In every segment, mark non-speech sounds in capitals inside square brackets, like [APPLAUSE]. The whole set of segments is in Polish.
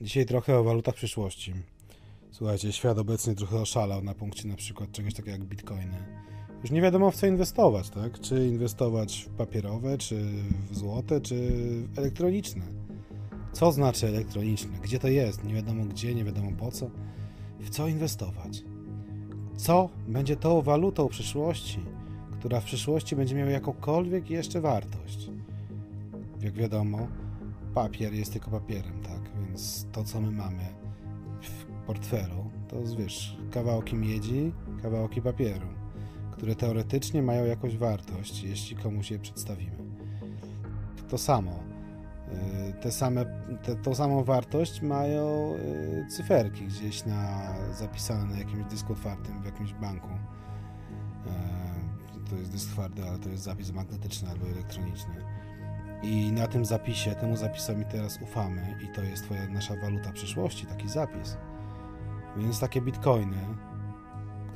Dzisiaj trochę o walutach przyszłości. Słuchajcie, świat obecnie trochę oszalał na punkcie na przykład czegoś takiego jak bitcoiny. Już nie wiadomo w co inwestować, tak? Czy inwestować w papierowe, czy w złote, czy w elektroniczne. Co znaczy elektroniczne? Gdzie to jest? Nie wiadomo gdzie, nie wiadomo po co. W co inwestować? Co będzie tą walutą przyszłości, która w przyszłości będzie miała jakąkolwiek jeszcze wartość? Jak wiadomo, papier jest tylko papierem, tak? Więc to, co my mamy w portfelu, to jest, wiesz, kawałki miedzi, kawałki papieru, które teoretycznie mają jakąś wartość, jeśli komuś je przedstawimy. To samo. Y, te same, te, tą samą wartość mają y, cyferki gdzieś na, zapisane na jakimś dysku otwartym w jakimś banku. Y, to jest dysk twardy, ale to jest zapis magnetyczny albo elektroniczny i na tym zapisie, temu zapisowi teraz ufamy i to jest twoja nasza waluta przyszłości, taki zapis. Więc takie bitcoiny,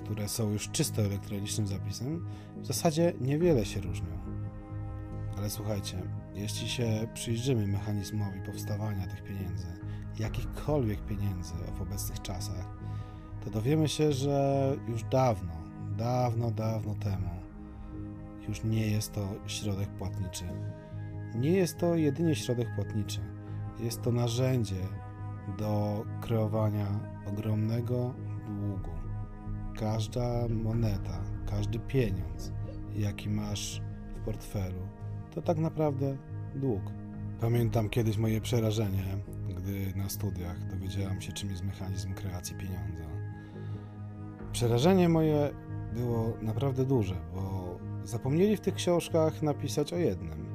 które są już czysto elektronicznym zapisem, w zasadzie niewiele się różnią. Ale słuchajcie, jeśli się przyjrzymy mechanizmowi powstawania tych pieniędzy, jakichkolwiek pieniędzy w obecnych czasach, to dowiemy się, że już dawno, dawno, dawno temu już nie jest to środek płatniczy nie jest to jedynie środek płatniczy. Jest to narzędzie do kreowania ogromnego długu. Każda moneta, każdy pieniądz, jaki masz w portfelu, to tak naprawdę dług. Pamiętam kiedyś moje przerażenie, gdy na studiach dowiedziałam się, czym jest mechanizm kreacji pieniądza. Przerażenie moje było naprawdę duże, bo zapomnieli w tych książkach napisać o jednym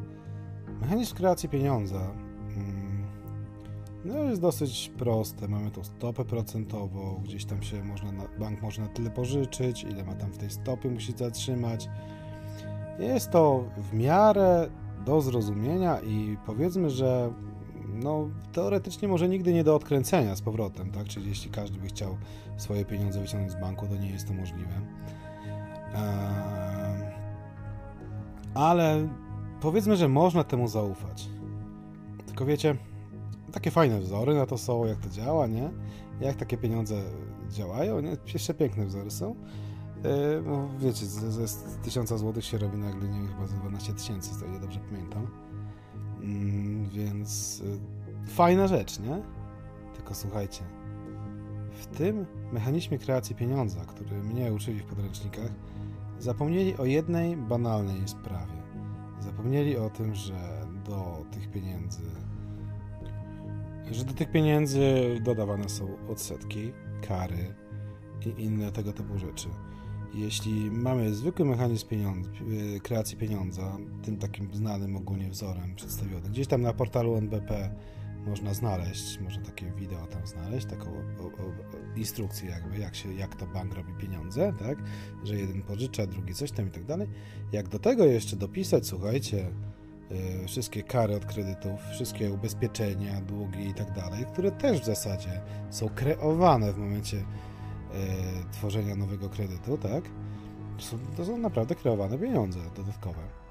Mechanizm kreacji pieniądza mm, no jest dosyć proste. Mamy tą stopę procentową, gdzieś tam się można, bank może na tyle pożyczyć, ile ma tam w tej stopie musi zatrzymać. Jest to w miarę do zrozumienia i powiedzmy, że no, teoretycznie może nigdy nie do odkręcenia z powrotem, tak? Czyli jeśli każdy by chciał swoje pieniądze wyciągnąć z banku, to nie jest to możliwe. Eee, ale powiedzmy, że można temu zaufać. Tylko wiecie, takie fajne wzory na to są, jak to działa, nie? Jak takie pieniądze działają, nie? Jeszcze piękne wzory są. Yy, no, wiecie, ze, ze 1000 zł się robi nagle, nie wiem, chyba za 12 tysięcy, o ile dobrze pamiętam. Yy, więc yy, fajna rzecz, nie? Tylko słuchajcie, w tym mechanizmie kreacji pieniądza, który mnie uczyli w podręcznikach, zapomnieli o jednej banalnej sprawie. Zapomnieli o tym, że do tych pieniędzy że do tych pieniędzy dodawane są odsetki, kary i inne tego typu rzeczy. Jeśli mamy zwykły mechanizm pieniądz, y, kreacji pieniądza, tym takim znanym ogólnie wzorem przedstawiony, gdzieś tam na portalu NBP można znaleźć, można takie wideo tam znaleźć, taką instrukcję jakby, jak, się, jak to bank robi pieniądze, tak, że jeden pożycza, drugi coś tam i tak dalej. Jak do tego jeszcze dopisać, słuchajcie, yy, wszystkie kary od kredytów, wszystkie ubezpieczenia, długi i tak dalej, które też w zasadzie są kreowane w momencie yy, tworzenia nowego kredytu, tak, to są, to są naprawdę kreowane pieniądze dodatkowe.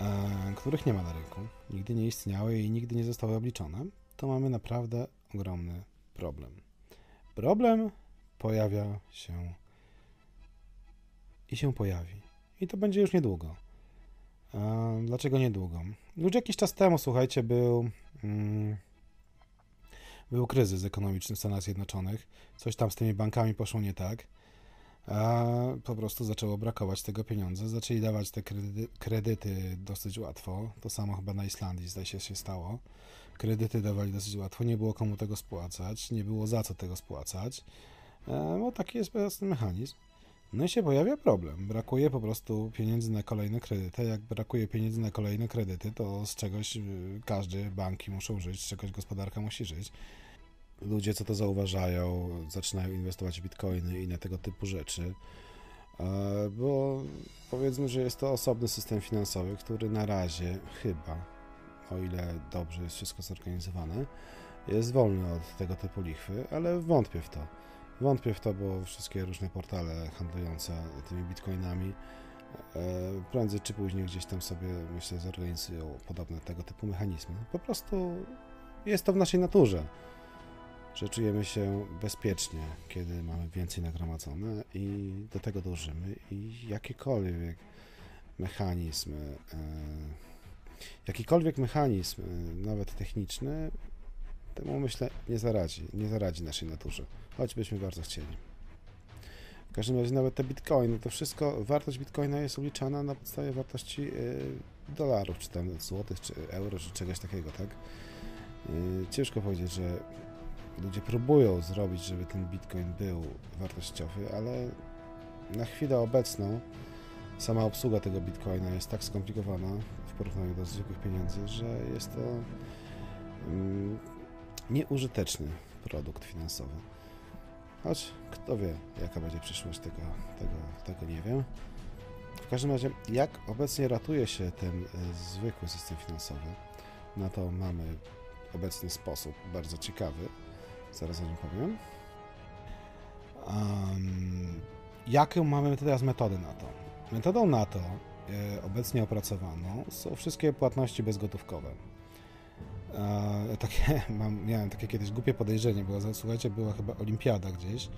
E, których nie ma na rynku, nigdy nie istniały i nigdy nie zostały obliczone, to mamy naprawdę ogromny problem. Problem pojawia się i się pojawi. I to będzie już niedługo. E, dlaczego niedługo? Już jakiś czas temu, słuchajcie, był, mm, był kryzys ekonomiczny w Stanach Zjednoczonych. Coś tam z tymi bankami poszło nie tak a po prostu zaczęło brakować tego pieniądza. Zaczęli dawać te kredyty, kredyty dosyć łatwo. To samo chyba na Islandii zdaje się się stało. Kredyty dawali dosyć łatwo, nie było komu tego spłacać, nie było za co tego spłacać. E, bo taki jest ten mechanizm. No i się pojawia problem. Brakuje po prostu pieniędzy na kolejne kredyty. Jak brakuje pieniędzy na kolejne kredyty, to z czegoś y, każdy, banki muszą żyć, z czegoś gospodarka musi żyć ludzie, co to zauważają, zaczynają inwestować w bitcoiny i na tego typu rzeczy, e, bo powiedzmy, że jest to osobny system finansowy, który na razie chyba, o ile dobrze jest wszystko zorganizowane, jest wolny od tego typu lichwy, ale wątpię w to. Wątpię w to, bo wszystkie różne portale handlujące tymi bitcoinami e, prędzej czy później gdzieś tam sobie, myślę, zorganizują podobne tego typu mechanizmy. Po prostu jest to w naszej naturze. że czujemy się bezpiecznie, kiedy mamy więcej nagromadzone i do tego dążymy i jakikolwiek mechanizm, e, jakikolwiek mechanizm, e, nawet techniczny, temu myślę nie zaradzi, nie zaradzi naszej naturze, choćbyśmy bardzo chcieli. W każdym razie nawet te bitcoiny, to wszystko, wartość bitcoina jest uliczana na podstawie wartości e, dolarów, czy tam złotych, czy euro, czy czegoś takiego, tak? Ciężko powiedzieć, że ludzie próbują zrobić, żeby ten bitcoin był wartościowy, ale na chwilę obecną sama obsługa tego bitcoina jest tak skomplikowana porównaniu do zwykłych pieniędzy, że jest to mm, nieużyteczny produkt finansowy. Choć kto wie, jaka będzie przyszłość tego, tego, tego nie wiem. W każdym razie, jak obecnie ratuje się ten y, zwykły system finansowy, na to mamy obecny sposób bardzo ciekawy. Zaraz o nim powiem. Um, jaką mamy teraz metodę na to? Metodą na to, obecnie opracowaną, są wszystkie płatności bezgotówkowe. E, takie, [LAUGHS] mam, miałem takie kiedyś głupie podejrzenie, bo słuchajcie, była chyba olimpiada gdzieś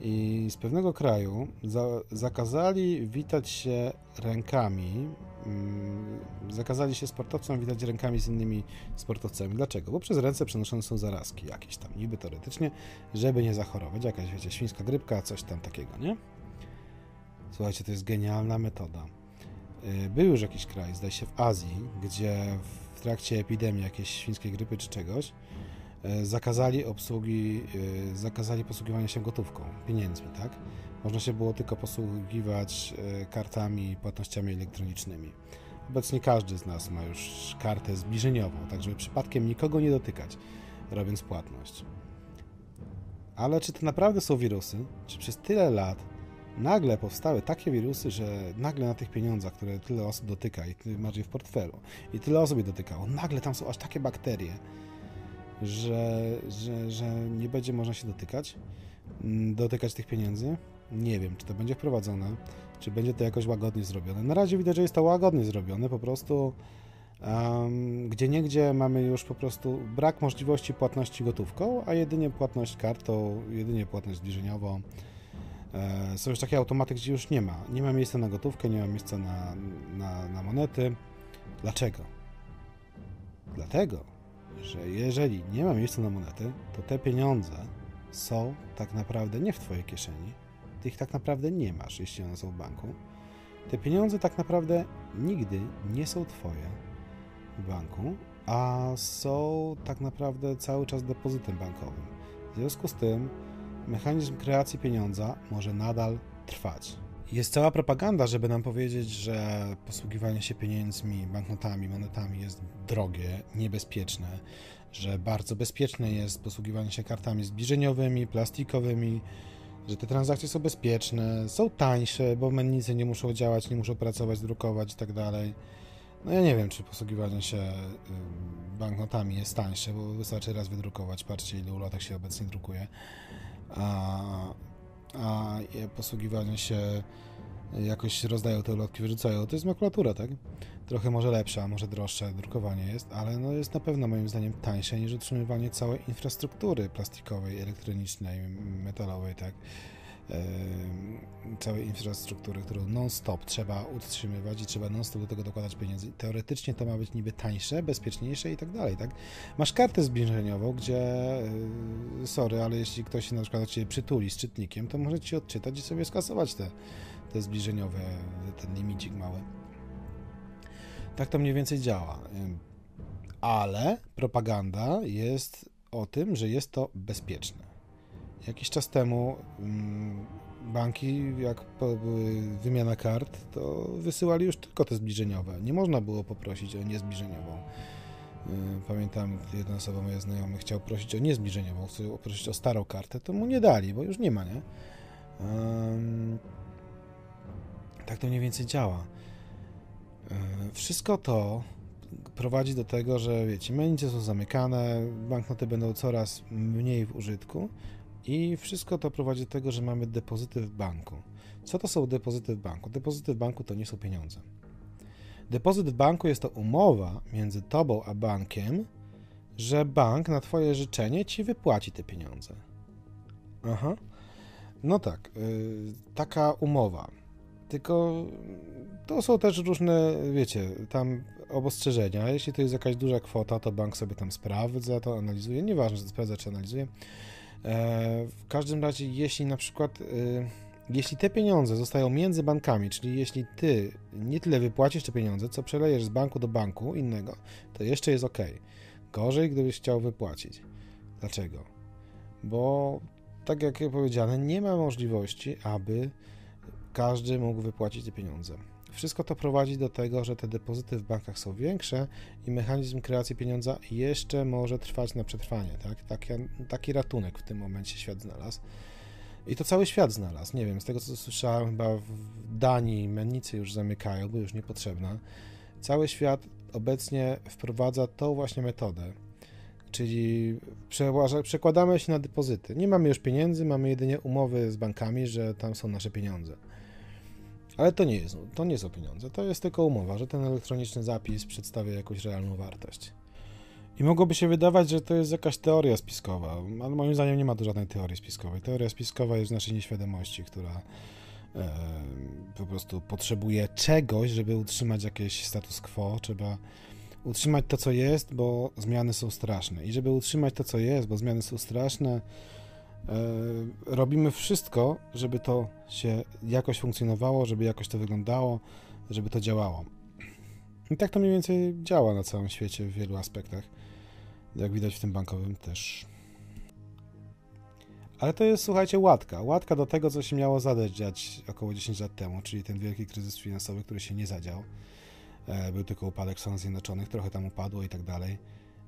i z pewnego kraju za, zakazali witać się rękami, mm, zakazali się sportowcom witać rękami z innymi sportowcami. Dlaczego? Bo przez ręce przenoszone są zarazki jakieś tam, niby teoretycznie, żeby nie zachorować. Jakaś, wiecie, świńska grypka, coś tam takiego, nie? Słuchajcie, to jest genialna metoda. Y, był już jakiś kraj, zdaje się w Azji, gdzie w trakcie epidemii jakiejś świńskiej grypy czy czegoś, y, zakazali obsługi, y, zakazali posługiwania się gotówką, pieniędzmi, tak? Można się było tylko posługiwać kartami, płatnościami elektronicznymi. Obecnie każdy z nas ma już kartę zbliżeniową, tak żeby przypadkiem nikogo nie dotykać, robiąc płatność. Ale czy to naprawdę są wirusy? Czy przez tyle lat nagle powstały takie wirusy, że nagle na tych pieniądzach, które tyle osób dotyka i bardziej w portfelu, i tyle osób je dotykało, nagle tam są aż takie bakterie, że, że, że nie będzie można się dotykać, mm, dotykać tych pieniędzy. Nie wiem, czy to będzie wprowadzone, czy będzie to jakoś łagodnie zrobione. Na razie widać, że jest to łagodnie zrobione, po prostu um, gdzie niegdzie mamy już po prostu brak możliwości płatności gotówką, a jedynie płatność kartą, jedynie płatność zbliżeniową, są już takie automaty, gdzie już nie ma. Nie ma miejsca na gotówkę, nie ma miejsca na, na, na monety. Dlaczego? Dlatego, że jeżeli nie ma miejsca na monety, to te pieniądze są tak naprawdę nie w Twojej kieszeni. Ty ich tak naprawdę nie masz, jeśli one są w banku. Te pieniądze tak naprawdę nigdy nie są Twoje w banku, a są tak naprawdę cały czas depozytem bankowym. W związku z tym mechanizm kreacji pieniądza może nadal trwać. Jest cała propaganda, żeby nam powiedzieć, że posługiwanie się pieniędzmi, banknotami, monetami jest drogie, niebezpieczne, że bardzo bezpieczne jest posługiwanie się kartami zbliżeniowymi, plastikowymi, że te transakcje są bezpieczne, są tańsze, bo mennice nie muszą działać, nie muszą pracować, drukować itd. Tak no ja nie wiem, czy posługiwanie się banknotami jest tańsze, bo wystarczy raz wydrukować. Patrzcie, ile ulotek się obecnie drukuje a, a posługiwanie się jakoś rozdają te ulotki, wyrzucają. To jest makulatura, tak? Trochę może lepsza, może droższe drukowanie jest, ale no jest na pewno moim zdaniem tańsze niż utrzymywanie całej infrastruktury plastikowej, elektronicznej, metalowej, tak? Całej infrastruktury, którą non-stop trzeba utrzymywać i trzeba non-stop do tego dokładać pieniędzy. Teoretycznie to ma być niby tańsze, bezpieczniejsze i tak dalej, tak? Masz kartę zbliżeniową, gdzie yy, sorry, ale jeśli ktoś się na przykład Ciebie przytuli z czytnikiem, to może Ci odczytać i sobie skasować te, te zbliżeniowe, ten limicik mały. Tak to mniej więcej działa. Ale propaganda jest o tym, że jest to bezpieczne. Jakiś czas temu mm, banki, jak były wymiana kart, to wysyłali już tylko te zbliżeniowe. Nie można było poprosić o niezbliżeniową. Y, pamiętam, jedna osoba moja znajoma chciał prosić o niezbliżeniową, chciał prosić o starą kartę, to mu nie dali, bo już nie ma, nie? Tak to mniej więcej działa. Y, wszystko to prowadzi do tego, że wiecie, menice są zamykane, banknoty będą coraz mniej w użytku, i wszystko to prowadzi do tego, że mamy depozyty w banku. Co to są depozyty w banku? Depozyty w banku to nie są pieniądze. Depozyt w banku jest to umowa między tobą a bankiem, że bank na twoje życzenie ci wypłaci te pieniądze. Aha. No tak, yy, taka umowa. Tylko to są też różne, wiecie, tam obostrzeżenia. Jeśli to jest jakaś duża kwota, to bank sobie tam sprawdza, to analizuje. Nieważne, czy sprawdza, czy analizuje. E, w każdym razie, jeśli na przykład, y, jeśli te pieniądze zostają między bankami, czyli jeśli ty nie tyle wypłacisz te pieniądze, co przelejesz z banku do banku innego, to jeszcze jest ok. Gorzej, gdybyś chciał wypłacić. Dlaczego? Bo, tak jak powiedziane, nie ma możliwości, aby każdy mógł wypłacić te pieniądze. Wszystko to prowadzi do tego, że te depozyty w bankach są większe i mechanizm kreacji pieniądza jeszcze może trwać na przetrwanie. Tak? Taki, taki ratunek w tym momencie świat znalazł. I to cały świat znalazł. Nie wiem, z tego co słyszałem, chyba w Danii mennicy już zamykają, bo już niepotrzebna. Cały świat obecnie wprowadza tą właśnie metodę. Czyli przekładamy się na depozyty. Nie mamy już pieniędzy, mamy jedynie umowy z bankami, że tam są nasze pieniądze. Ale to nie, jest, to nie są pieniądze, to jest tylko umowa, że ten elektroniczny zapis przedstawia jakąś realną wartość. I mogłoby się wydawać, że to jest jakaś teoria spiskowa, ale moim zdaniem nie ma tu żadnej teorii spiskowej. Teoria spiskowa jest w naszej nieświadomości, która e, po prostu potrzebuje czegoś, żeby utrzymać jakieś status quo. Trzeba utrzymać to, co jest, bo zmiany są straszne. I żeby utrzymać to, co jest, bo zmiany są straszne, robimy wszystko, żeby to się jakoś funkcjonowało, żeby jakoś to wyglądało, żeby to działało. I tak to mniej więcej działa na całym świecie w wielu aspektach. Jak widać w tym bankowym też. Ale to jest, słuchajcie, łatka. Łatka do tego, co się miało zadać około 10 lat temu, czyli ten wielki kryzys finansowy, który się nie zadział. E, był tylko upadek Stanów Zjednoczonych, trochę tam upadło i tak dalej.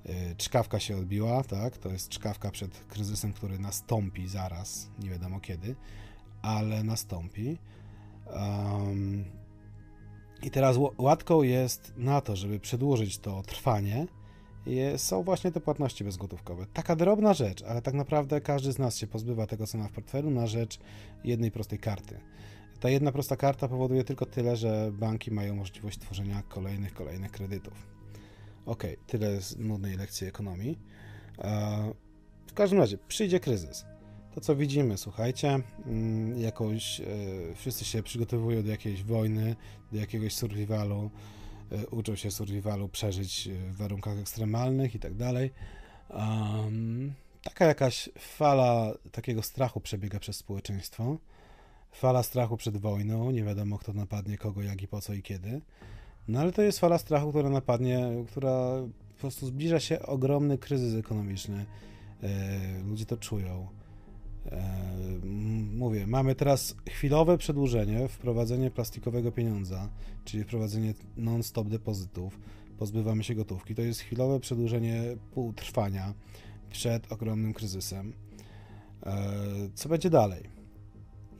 Y, czkawka się odbiła, tak? To jest czkawka przed kryzysem, który nastąpi zaraz, nie wiadomo kiedy, ale nastąpi. Um, I teraz łatką jest na to, żeby przedłużyć to trwanie, są właśnie te płatności bezgotówkowe. Taka drobna rzecz, ale tak naprawdę każdy z nas się pozbywa tego, co ma w portfelu, na rzecz jednej prostej karty. Ta jedna prosta karta powoduje tylko tyle, że banki mają możliwość tworzenia kolejnych, kolejnych kredytów. Ok, tyle z nudnej lekcji ekonomii. W każdym razie, przyjdzie kryzys. To, co widzimy, słuchajcie, mm, jakoś e, wszyscy się przygotowują do jakiejś wojny, do jakiegoś survivalu, e, uczą się survivalu przeżyć w warunkach ekstremalnych i tak dalej. Taka jakaś fala takiego strachu przebiega przez społeczeństwo. Fala strachu przed wojną, nie wiadomo kto napadnie kogo, jak i po co i kiedy. No ale to jest fala strachu, która napadnie, która po prostu zbliża się ogromny kryzys ekonomiczny. E, ludzie to czują. E, mówię, mamy teraz chwilowe przedłużenie, wprowadzenie plastikowego pieniądza, czyli wprowadzenie non-stop depozytów, pozbywamy się gotówki. To jest chwilowe przedłużenie półtrwania przed ogromnym kryzysem. E, co będzie dalej?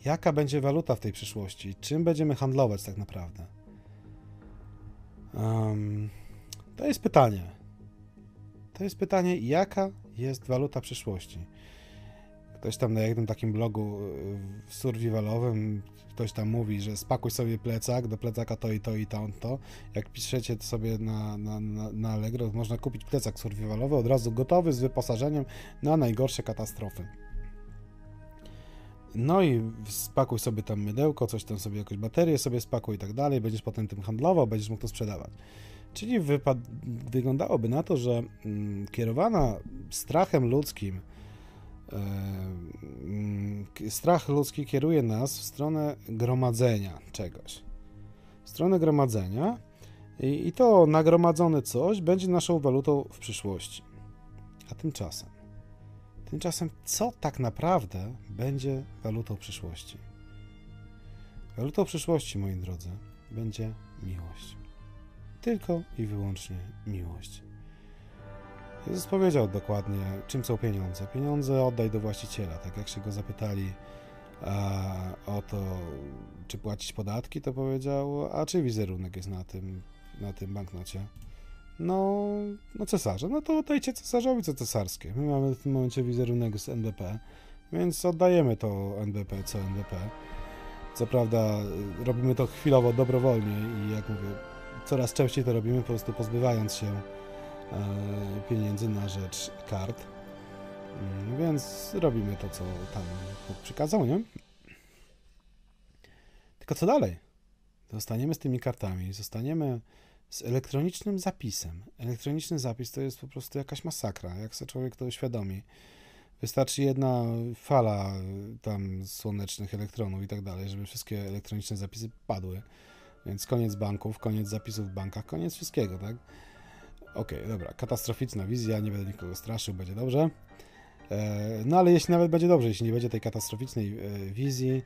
Jaka będzie waluta w tej przyszłości? Czym będziemy handlować tak naprawdę? Um, to jest pytanie. To jest pytanie, jaka jest waluta przyszłości? Ktoś tam na jednym takim blogu survivalowym, ktoś tam mówi, że spakuj sobie plecak, do plecaka to i to i to, to. Jak piszecie to sobie na, na, na, na Allegro, można kupić plecak survivalowy od razu gotowy z wyposażeniem na najgorsze katastrofy. No i spakuj sobie tam mydełko, coś tam sobie, jakąś baterię sobie spakuj i tak dalej, będziesz potem tym handlował, będziesz mógł to sprzedawać. Czyli wyglądałoby na to, że mm, kierowana strachem ludzkim, mm, strach ludzki kieruje nas w stronę gromadzenia czegoś. W stronę gromadzenia i, i to nagromadzone coś będzie naszą walutą w przyszłości. A tymczasem Tymczasem, co tak naprawdę będzie walutą przyszłości? Walutą przyszłości, moi drodzy, będzie miłość. Tylko i wyłącznie miłość. Jezus powiedział dokładnie, czym są pieniądze. Pieniądze oddaj do właściciela. Tak jak się go zapytali o to, czy płacić podatki, to powiedział, a czy wizerunek jest na tym, na tym banknocie no, no cesarza. No to oddajcie cesarzowi co cesarskie. My mamy w tym momencie wizerunek z NBP, więc oddajemy to NBP co NBP. Co prawda y, robimy to chwilowo, dobrowolnie i jak mówię, coraz częściej to robimy, po prostu pozbywając się pieniędzy na rzecz kart. Mm, więc robimy to, co tam przykazał, nie? Tylko co dalej? Zostaniemy z tymi kartami, zostaniemy z elektronicznym zapisem. Elektroniczny zapis to jest po prostu jakaś masakra, jak sobie człowiek to uświadomi. Wystarczy jedna fala tam słonecznych elektronów i tak dalej, żeby wszystkie elektroniczne zapisy padły. Więc koniec banków, koniec zapisów w bankach, koniec wszystkiego, tak? Okej, okay, dobra, katastroficzna wizja, nie będę nikogo straszył, będzie dobrze. E, no ale jeśli nawet będzie dobrze, jeśli nie będzie tej katastroficznej e, wizji,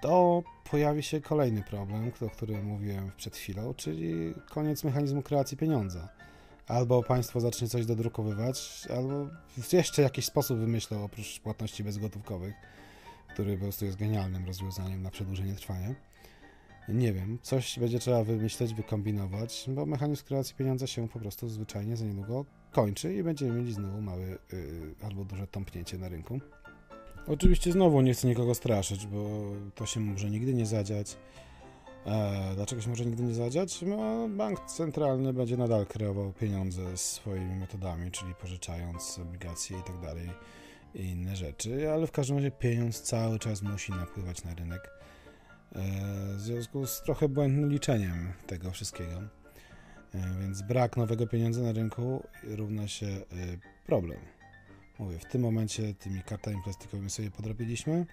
to pojawi się kolejny problem, o którym mówiłem przed chwilą, czyli koniec mechanizmu kreacji pieniądza. Albo państwo zacznie coś dodrukowywać, albo jeszcze jakiś sposób wymyślą oprócz płatności bezgotówkowych, który po prostu jest genialnym rozwiązaniem na przedłużenie trwania. Nie wiem, coś będzie trzeba wymyśleć, wykombinować, bo mechanizm kreacji pieniądza się po prostu zwyczajnie za niedługo kończy i będziemy mieli znowu małe yy, albo duże tąpnięcie na rynku. Oczywiście znowu nie chcę nikogo straszyć, bo to się może nigdy nie zadziać. E, dlaczego się może nigdy nie zadziać? No, bank centralny będzie nadal kreował pieniądze swoimi metodami, czyli pożyczając obligacje i tak dalej i inne rzeczy, ale w każdym razie pieniądz cały czas musi napływać na rynek. E, w związku z trochę błędnym liczeniem tego wszystkiego. E, więc brak nowego pieniądza na rynku równa się e, problem. Mówię, w tym momencie tymi kartami plastikowymi sobie podrobiliśmy.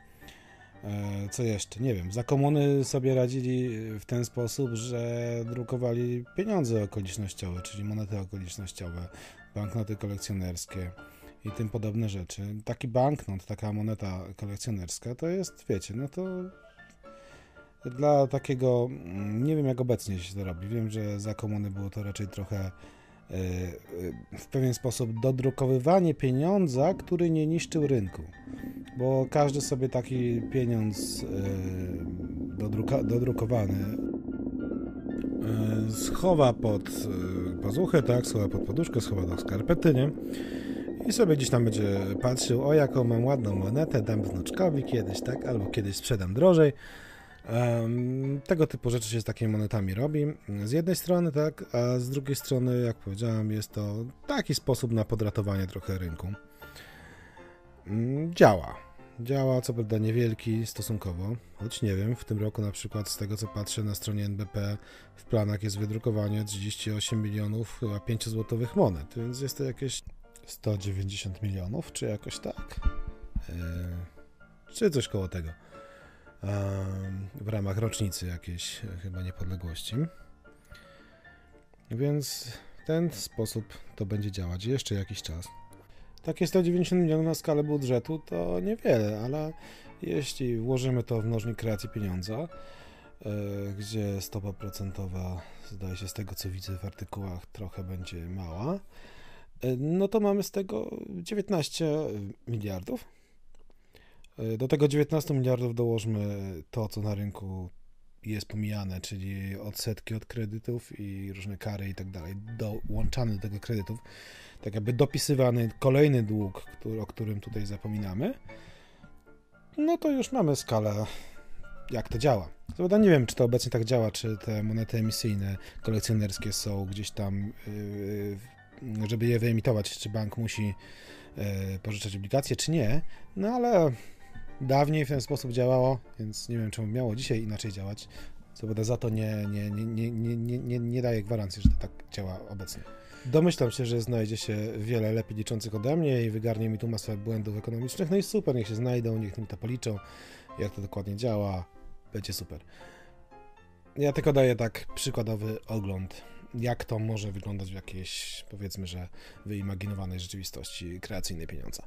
E, co jeszcze? Nie wiem. Za komuny sobie radzili w ten sposób, że drukowali pieniądze okolicznościowe, czyli monety okolicznościowe, banknoty kolekcjonerskie i tym podobne rzeczy. Taki banknot, taka moneta kolekcjonerska to jest, wiecie, no to dla takiego, mm, nie wiem jak obecnie się to robi. Wiem, że za komuny było to raczej trochę E, e, w pewien sposób dodrukowywanie pieniądza, który nie niszczył rynku. Bo każdy sobie taki pieniądz e, dodruka, dodrukowany schowa pod pazuchę, tak, schowa pod poduszkę, schowa do skarpety, nie? I sobie gdzieś tam będzie patrzył, o jaką mam ładną monetę, dam wnuczkowi kiedyś, tak, albo kiedyś sprzedam drożej. Tego typu rzeczy się z takimi monetami robi. Z jednej strony, tak, a z drugiej strony, jak powiedziałem, jest to taki sposób na podratowanie trochę rynku. Mm, działa. Działa, co prawda niewielki stosunkowo, choć nie wiem, w tym roku na przykład z tego co patrzę na stronie NBP w planach jest wydrukowanie 38 milionów chyba 5 złotowych monet, więc jest to jakieś 190 milionów, czy jakoś tak? Eee, czy coś koło tego w ramach rocznicy jakiejś e, chyba niepodległości. Więc w ten sposób to będzie działać jeszcze jakiś czas. Takie 190 milionów na skalę budżetu to niewiele, ale jeśli włożymy to w mnożnik kreacji pieniądza, e, gdzie stopa procentowa, zdaje się z tego co widzę w artykułach, trochę będzie mała, e, no to mamy z tego 19 miliardów do tego 19 miliardów dołożmy to, co na rynku jest pomijane, czyli odsetki od kredytów i różne kary i tak dalej, dołączane do tego kredytów, tak jakby dopisywany kolejny dług, który, o którym tutaj zapominamy, no to już mamy skalę, jak to działa. Prawda nie wiem, czy to obecnie tak działa, czy te monety emisyjne, kolekcjonerskie są gdzieś tam, yy, żeby je wyemitować, czy bank musi pożyczać obligacje, czy nie, no ale dawniej w ten sposób działało, więc nie wiem, czemu miało dzisiaj inaczej działać. Co prawda za to nie, nie, nie, nie, nie, nie, nie daję gwarancji, że to tak działa obecnie. Domyślam się, że znajdzie się wiele lepiej liczących ode mnie i wygarnie mi tu masę błędów ekonomicznych. No i super, niech się znajdą, niech mi to policzą, jak to dokładnie działa. Będzie super. Ja tylko daję tak przykładowy ogląd, jak to może wyglądać w jakiejś, powiedzmy, że wyimaginowanej rzeczywistości kreacyjnej pieniądza.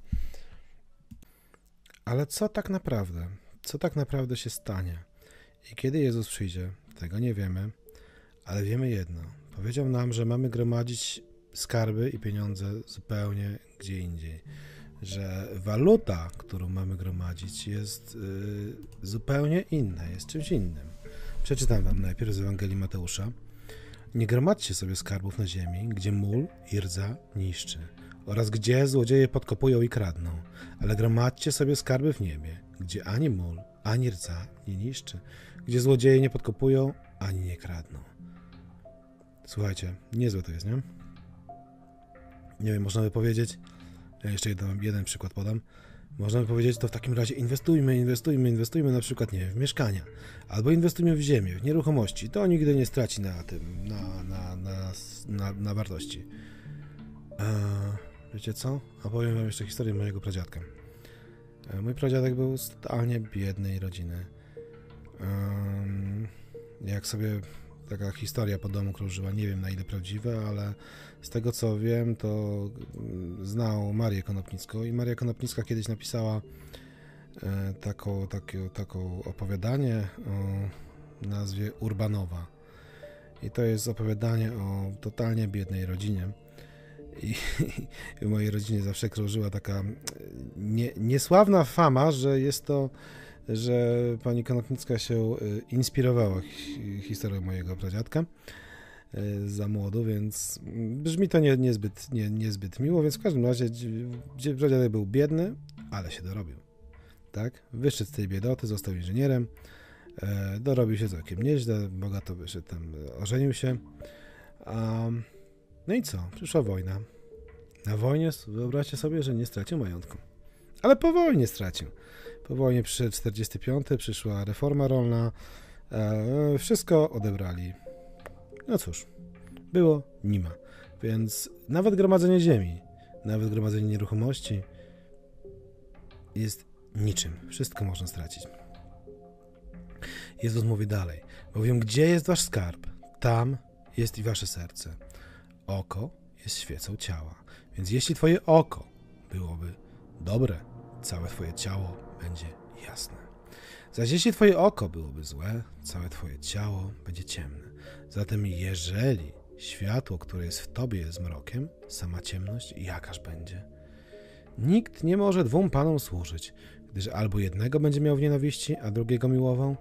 Ale co tak naprawdę? Co tak naprawdę się stanie? I kiedy Jezus przyjdzie? Tego nie wiemy, ale wiemy jedno. Powiedział nam, że mamy gromadzić skarby i pieniądze zupełnie gdzie indziej. Że waluta, którą mamy gromadzić, jest yy, zupełnie inna, jest czymś innym. Przeczytam wam najpierw z Ewangelii Mateusza. Nie gromadźcie sobie skarbów na ziemi, gdzie mól i rdza niszczy oraz gdzie złodzieje podkopują i kradną, ale gromadźcie sobie skarby w niebie, gdzie ani mól, ani rca nie niszczy, gdzie złodzieje nie podkopują, ani nie kradną. Słuchajcie, niezłe to jest, nie? Nie wiem, można by powiedzieć, ja jeszcze jeden, jeden przykład podam, można by powiedzieć, to w takim razie inwestujmy, inwestujmy, inwestujmy na przykład, nie wiem, w mieszkania, albo inwestujmy w ziemię, w nieruchomości. To nigdy nie straci na tym, na, na, na, na, na wartości. Eee, wiecie co? Opowiem wam jeszcze historię mojego pradziadka. Eee, mój pradziadek był z totalnie biednej rodziny. Jak sobie taka historia po domu krążyła, nie wiem na ile prawdziwa, ale z tego co wiem, to mm, znał Marię Konopnicką i Maria Konopnicka kiedyś napisała e, taką, taką opowiadanie o nazwie Urbanowa. I to jest opowiadanie o totalnie biednej rodzinie. I, w mojej rodzinie zawsze krążyła taka nie, niesławna fama, że jest to, że pani Konopnicka się e, inspirowała historią mojego pradziadka. E, za młodu, więc brzmi to nie, niezbyt, nie, niezbyt miło, więc w każdym razie dziadek był biedny, ale się dorobił. Tak? Wyszedł z tej biedoty, został inżynierem, e, dorobił się całkiem nieźle, bogato wyszedł tam, ożenił się. Um, no i co? Przyszła wojna. Na wojnie wyobraźcie sobie, że nie stracił majątku. Ale po wojnie stracił. Po wojnie przyszedł 45, przyszła reforma rolna, e, wszystko odebrali no cóż, było, nie ma. Więc nawet gromadzenie ziemi, nawet gromadzenie nieruchomości jest niczym. Wszystko można stracić. Jezus mówi dalej, bowiem gdzie jest wasz skarb, tam jest i wasze serce. Oko jest świecą ciała. Więc jeśli twoje oko byłoby dobre, całe twoje ciało będzie jasne. Zaś jeśli twoje oko byłoby złe, całe twoje ciało będzie ciemne. Zatem jeżeli światło, które jest w tobie jest mrokiem, sama ciemność jakaż będzie? Nikt nie może dwóm panom służyć, gdyż albo jednego będzie miał w nienawiści, a drugiego miłował,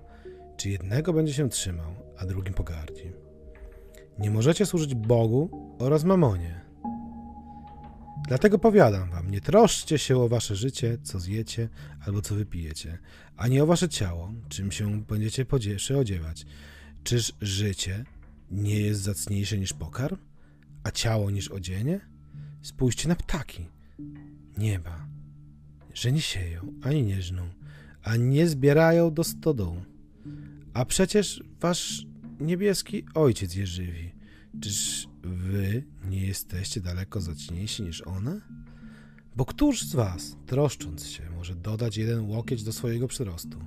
czy jednego będzie się trzymał, a drugim pogardzi. Nie możecie służyć Bogu oraz mamonie. Dlatego powiadam wam, nie troszczcie się o wasze życie, co zjecie albo co wypijecie, ani o wasze ciało, czym się będziecie odziewać. Czyż życie nie jest zacniejsze niż pokarm, a ciało niż odzienie? Spójrzcie na ptaki nieba, że nie sieją, ani nie żną, ani nie zbierają do stodołu. A przecież wasz niebieski ojciec je żywi. Czyż wy nie jesteście daleko zacniejsi niż one? Bo któż z was, troszcząc się, może dodać jeden łokieć do swojego przyrostu?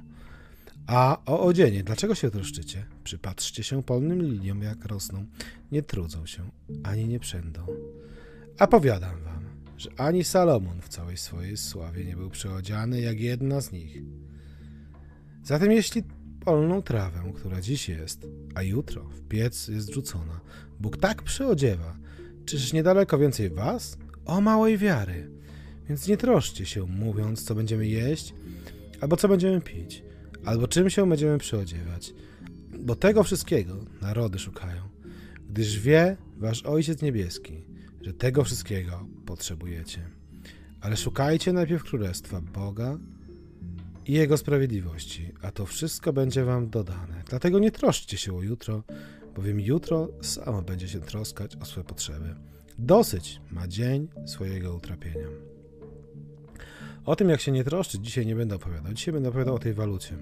A o odzienie, dlaczego się troszczycie? Przypatrzcie się polnym liniom, jak rosną. Nie trudzą się, ani nie przędą. A powiadam wam, że ani Salomon w całej swojej sławie nie był przyodziany jak jedna z nich. Zatem jeśli polną trawę, która dziś jest, a jutro w piec jest rzucona, Bóg tak przyodziewa, czyż niedaleko więcej was? O małej wiary! Więc nie troszcie się, mówiąc, co będziemy jeść, albo co będziemy pić, albo czym się będziemy przyodziewać. Bo tego wszystkiego narody szukają, gdyż wie wasz Ojciec Niebieski, że tego wszystkiego potrzebujecie. Ale szukajcie najpierw Królestwa Boga i Jego sprawiedliwości, a to wszystko będzie wam dodane. Dlatego nie troszczcie się o jutro, bowiem jutro samo będzie się troskać o swoje potrzeby. Dosyć ma dzień swojego utrapienia. O tym, jak się nie troszczyć, dzisiaj nie będę opowiadał. Dzisiaj będę opowiadał o tej walucie.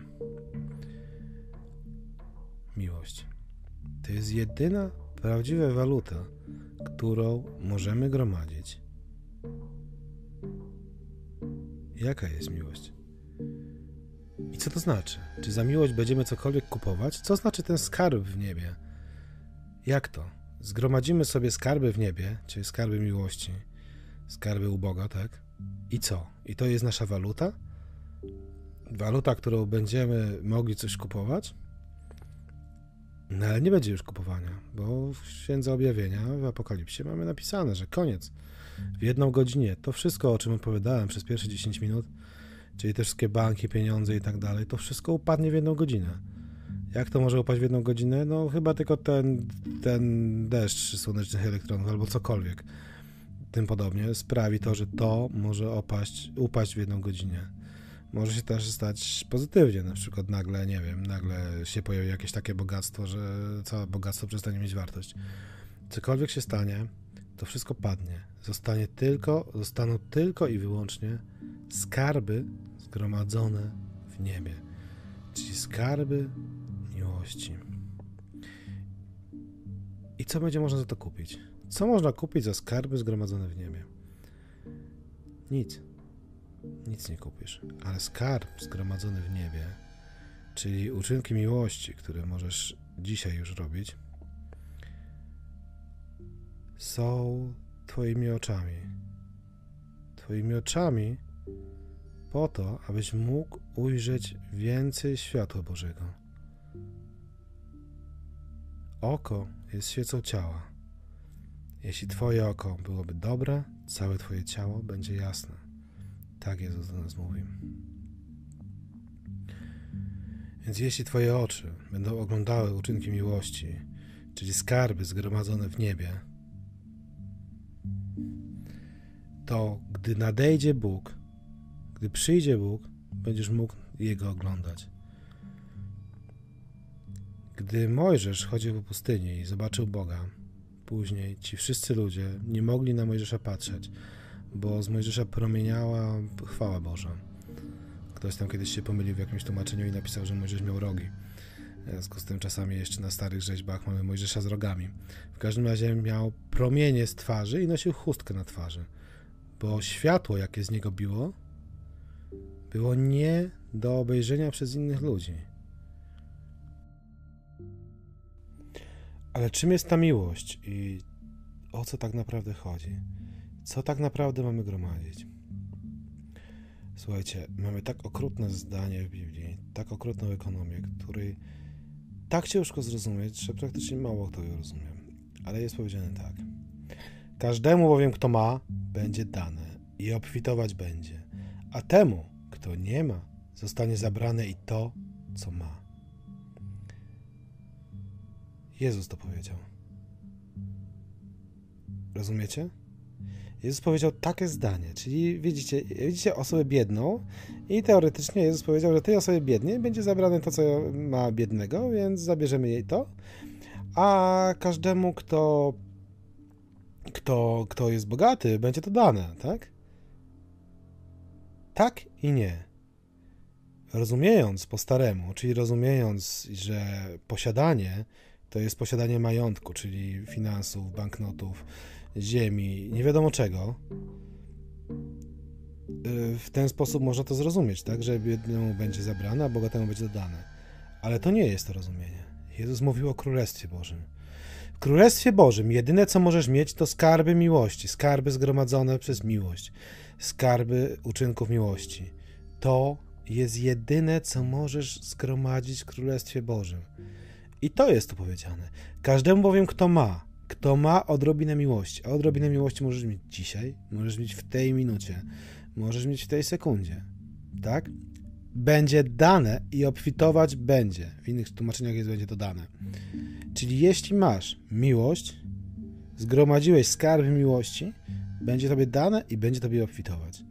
Miłość. To jest jedyna prawdziwa waluta, którą możemy gromadzić. Jaka jest miłość? I co to znaczy? Czy za miłość będziemy cokolwiek kupować? Co znaczy ten skarb w niebie? Jak to? Zgromadzimy sobie skarby w niebie, czyli skarby miłości, skarby u Boga, tak? I co? I to jest nasza waluta? Waluta, którą będziemy mogli coś kupować? No ale nie będzie już kupowania, bo w Księdze Objawienia, w Apokalipsie mamy napisane, że koniec. W jedną godzinę to wszystko, o czym opowiadałem przez pierwsze 10 minut, czyli te wszystkie banki, pieniądze i tak dalej, to wszystko upadnie w jedną godzinę. Jak to może upaść w jedną godzinę? No chyba tylko ten, ten deszcz słonecznych elektronów albo cokolwiek tym podobnie sprawi to, że to może opaść, upaść w jedną godzinę. Może się też stać pozytywnie, na przykład nagle, nie wiem, nagle się pojawi jakieś takie bogactwo, że całe bogactwo przestanie mieć wartość. Cokolwiek się stanie, to wszystko padnie. Zostanie tylko, zostaną tylko i wyłącznie skarby zgromadzone w niebie, czyli skarby miłości. I co będzie można za to kupić? Co można kupić za skarby zgromadzone w niebie? Nic. Nic nie kupisz. Ale skarb zgromadzony w niebie, czyli uczynki miłości, które możesz dzisiaj już robić, są Twoimi oczami. Twoimi oczami po to, abyś mógł ujrzeć więcej światła Bożego. Oko jest świecą ciała. Jeśli Twoje oko byłoby dobre, całe Twoje ciało będzie jasne. Tak Jezus do nas mówi. Więc jeśli Twoje oczy będą oglądały uczynki miłości, czyli skarby zgromadzone w niebie, to gdy nadejdzie Bóg, gdy przyjdzie Bóg, będziesz mógł Jego oglądać. Gdy Mojżesz chodził po pustyni i zobaczył Boga, później ci wszyscy ludzie nie mogli na Mojżesza patrzeć, bo z Mojżesza promieniała chwała Boża. Ktoś tam kiedyś się pomylił w jakimś tłumaczeniu i napisał, że Mojżesz miał rogi. W związku z tym czasami jeszcze na starych rzeźbach mamy Mojżesza z rogami. W każdym razie miał promienie z twarzy i nosił chustkę na twarzy, bo światło, jakie z niego biło, było nie do obejrzenia przez innych ludzi. Ale czym jest ta miłość i o co tak naprawdę chodzi? Co tak naprawdę mamy gromadzić? Słuchajcie, mamy tak okrutne zdanie w Biblii, tak okrutną ekonomię, której tak ciężko zrozumieć, że praktycznie mało kto ją rozumie. Ale jest powiedziane tak. Każdemu bowiem, kto ma, będzie dane i obfitować będzie, a temu, kto nie ma, zostanie zabrane i to, co ma. Jezus to powiedział. Rozumiecie? Jezus powiedział takie zdanie, czyli widzicie, widzicie osobę biedną i teoretycznie Jezus powiedział, że tej osobie biednej będzie zabrane to, co ma biednego, więc zabierzemy jej to, a każdemu, kto, kto, kto jest bogaty, będzie to dane, tak? Tak i nie. Rozumiejąc po staremu, czyli rozumiejąc, że posiadanie to jest posiadanie majątku, czyli finansów, banknotów, ziemi, nie wiadomo czego. Y, w ten sposób można to zrozumieć, tak, że biednemu będzie zabrane, a bogatemu będzie dodane. Ale to nie jest to rozumienie. Jezus mówił o Królestwie Bożym. W Królestwie Bożym jedyne, co możesz mieć, to skarby miłości, skarby zgromadzone przez miłość, skarby uczynków miłości. To jest jedyne, co możesz zgromadzić w Królestwie Bożym. I to jest tu powiedziane. Każdemu bowiem, kto ma, kto ma odrobinę miłości, a odrobinę miłości możesz mieć dzisiaj, możesz mieć w tej minucie, możesz mieć w tej sekundzie, tak? Będzie dane i obfitować będzie. W innych tłumaczeniach jest będzie to dane. Czyli jeśli masz miłość, zgromadziłeś skarby miłości, będzie tobie dane i będzie tobie obfitować.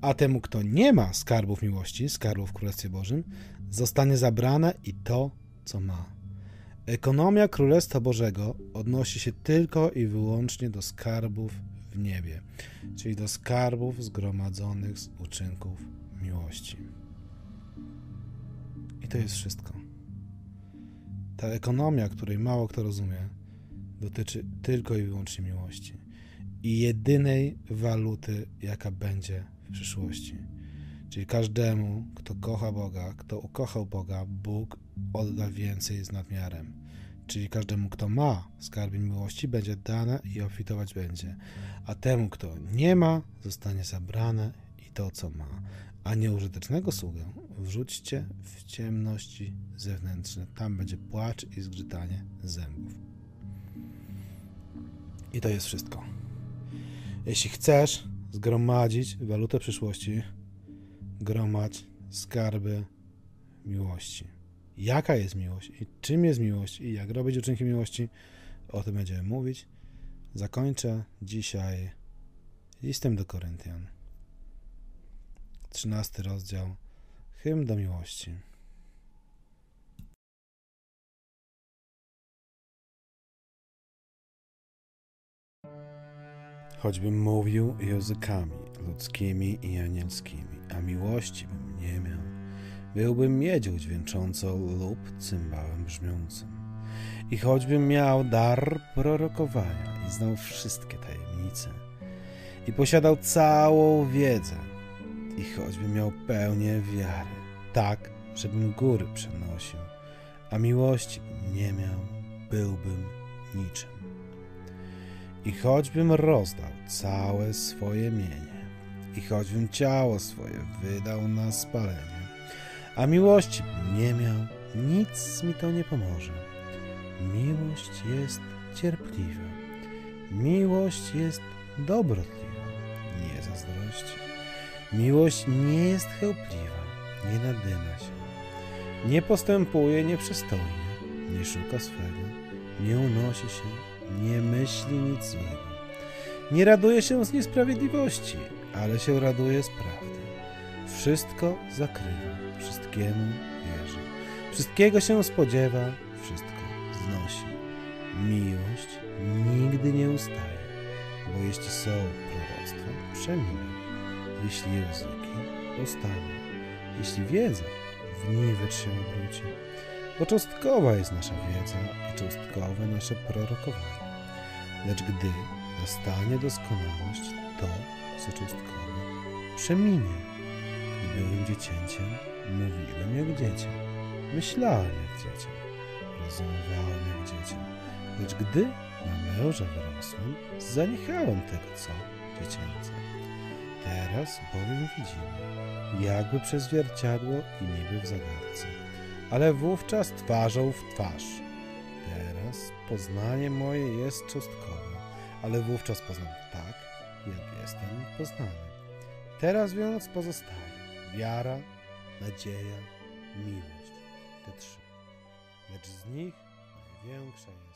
A temu, kto nie ma skarbów miłości, skarbów w Królestwie Bożym, zostanie zabrane i to, co ma. Ekonomia Królestwa Bożego odnosi się tylko i wyłącznie do skarbów w niebie, czyli do skarbów zgromadzonych z uczynków miłości. To jest wszystko. Ta ekonomia, której mało kto rozumie, dotyczy tylko i wyłącznie miłości i jedynej waluty, jaka będzie w przyszłości. Czyli każdemu, kto kocha Boga, kto ukochał Boga, Bóg odda więcej z nadmiarem. Czyli każdemu, kto ma skarby miłości, będzie dane i obfitować będzie. A temu, kto nie ma, zostanie zabrane i to, co ma. A nieużytecznego sługę wrzućcie w ciemności zewnętrzne. Tam będzie płacz i zgrzytanie zębów. I to jest wszystko. Jeśli chcesz zgromadzić walutę przyszłości, gromadź skarby miłości. Jaka jest miłość i czym jest miłość i jak robić uczynki miłości, o tym będziemy mówić. Zakończę dzisiaj listem do Koryntian. 13 rozdział. Hymn do miłości. Choćbym mówił językami ludzkimi i anielskimi, a miłości bym nie miał, byłbym miedzią dźwięczącą lub cymbałem brzmiącym. I choćbym miał dar prorokowania i znał wszystkie tajemnice, i posiadał całą wiedzę, i choćbym miał pełnię wiary, tak, żebym góry przenosił, a miłości bym nie miał, byłbym niczym. I choćbym rozdał całe swoje mienie, i choćbym ciało swoje wydał na spalenie, a miłości bym nie miał, nic mi to nie pomoże. Miłość jest cierpliwa, miłość jest dobrotliwa, nie zazdrości. Miłość nie jest chełpliwa, nie nadyma się, nie postępuje nieprzystojnie, nie szuka swego, nie unosi się, nie myśli nic złego. Nie raduje się z niesprawiedliwości, ale się raduje z prawdy. Wszystko zakrywa, wszystkiemu wierzy, wszystkiego się spodziewa, wszystko znosi. Miłość nigdy nie ustaje, bo jeśli są proroctwa, przeminą. Jeśli języki, ustaną. Jeśli wiedza, w niwecz się obróci. Bo cząstkowa jest nasza wiedza i cząstkowe nasze prorokowanie. Lecz gdy nastanie doskonałość, to, co cząstkowe, przeminie. Gdy byłem dziecięciem, mówiłem jak dziecię, myślałem jak dziecię, rozumowałem jak dziecię. Lecz gdy na męża wyrosłem, zaniechałem tego, co dziecięce. Teraz bowiem widzimy, jakby przez zwierciadło i niby w zagadce, ale wówczas twarzą w twarz. Teraz poznanie moje jest cząstkowe, ale wówczas poznam tak, jak jestem poznany. Teraz więc pozostaje wiara, nadzieja, miłość, te trzy. Lecz z nich największa jest